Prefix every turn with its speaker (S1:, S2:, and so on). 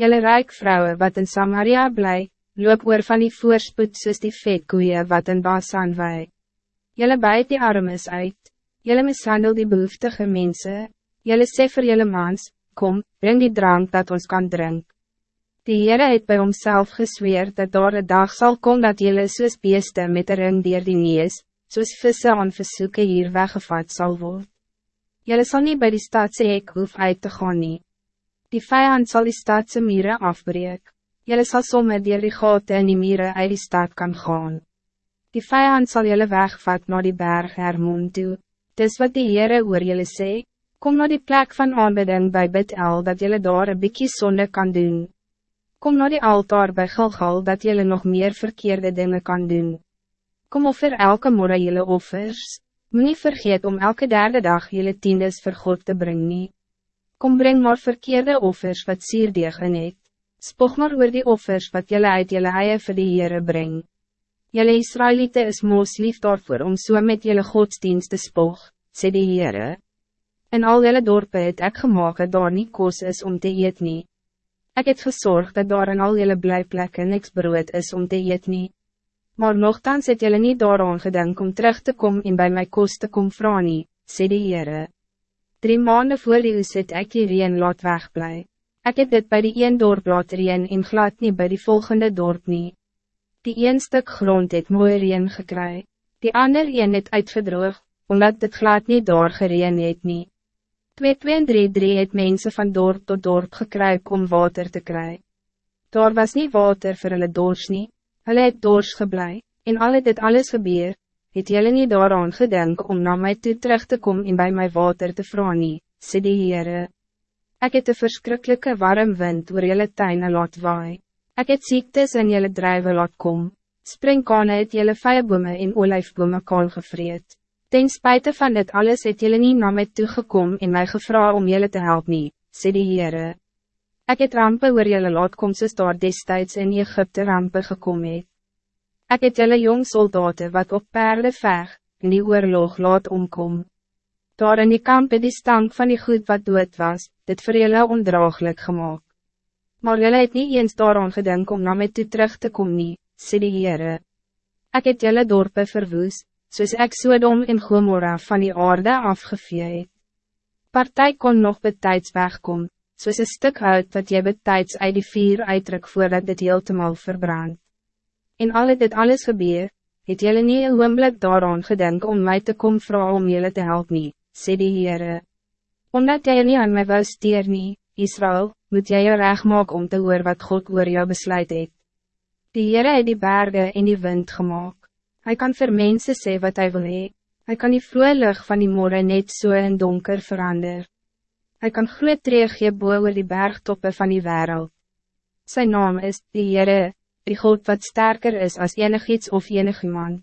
S1: Jelle rijk vrouwen wat in Samaria blij, loop oor van die voorspoed soos die vetkoeie wat in Basan wei. Jelle bijt die armes uit, jelle mishandel die behoeftige mensen, jelle sê vir jelle mans, kom, breng die drank dat ons kan drink. Die Heere het bij homself gesweer dat daar een dag zal komen dat jelle soos beeste met een ring dier die nees, soos visse aan versoeken hier weggevat zal worden. Jelle zal niet bij die stadse hek hoef uit te gaan nie. Die vijand zal die stadse mieren afbreek. Jelle zal sommer dier die gaten en die mieren uit die stad kan gaan. Die vijand zal jelle wegvat naar die berg Hermon toe. Dis wat die Heere oor jelle sê, kom naar die plek van aanbidding bij Bethel dat jelle daar een bykie sonde kan doen. Kom naar die altaar bij Gilgal dat jelle nog meer verkeerde dingen kan doen. Kom offer elke morgen jelle offers. Moet niet vergeet om elke derde dag jelle tiendes vir God te brengen. Kom breng maar verkeerde offers wat sierdeeg in het. Spog maar oor die offers wat jelle uit jelle eie vir die Heere breng. Jelle Israëlieten is moos lief daarvoor om so met jelle godsdienst te spog, sê die Heere. In al jelle dorpen het ek gemaakt dat daar nie koos is om te eet nie. Ek het gezorgd dat daar in al jelle blijplekken niks brood is om te eet nie maar nogthans het jullie niet daaraan gedink om terug te komen en bij my kost te kom vra nie, sê die Heere. Drie maanden voor die oes het ek die reen laat wegblij. Ek het dit bij die een dorp laat reen en glad nie bij die volgende dorp nie. Die een stuk grond het mooi reen gekry, die ander een het uitgedroog, omdat dit glad nie daar gereen het nie. 2, 2 en 3, 3 het mense van dorp tot dorp gekruip om water te kry. Daar was niet water voor hulle dors nie, Hulle het doors geblei, en al het dit alles gebeur, het julle nie daaraan gedink om na my toe terug te komen en bij my water te vragen nie, sê die Heere. Ek het een verschrikkelijke warm wind oor julle tuine laat waai. Ek het ziektes in julle drijven laat kom. Springkane het julle vijabome en olijfbome kaal gevreed. Ten spijte van dit alles het julle nie na my toegekom en my gevra om julle te helpen, nie, sê die Heere. Ik het rampen oor jylle laat kom soos daar destijds in Egypte rampen gekom het. Ek het jylle jong soldaten wat op perde veg, in die oorlog laat omkom. Daar in die kamp het die stank van die goed wat dood was, dit vir jylle ondraaglik gemaakt. Maar jylle het niet eens daaraan gedink om na my toe terug te komen, nie, sê die Heere. Ek het jylle dorpe verwoes, soos ek Sodom en Gomorra van die aarde afgevee het. Partij kon nog betijds wegkom, soos een stuk hout wat jy betijds uit die vier uitdruk voordat dit heeltemal verbrand. En al het dit alles gebeur, het jylle nie een oomblik daaraan gedink om mij te kom vragen om jylle te helpen, nie, sê die Heere. Omdat jy nie aan my wou steer nie, Israël, moet jy jou recht maak om te hoor wat God oor jou besluit het. Die Heere het die bergen in die wind gemaakt. Hij kan vir mense sê wat hij wil hee. Hy kan die vloeilig van die morgen net so in donker veranderen. Hij kan groot gee boe oor die bergtoppe van die wereld. Zijn naam is die Heere, die God wat sterker is als enig iets of enig iemand.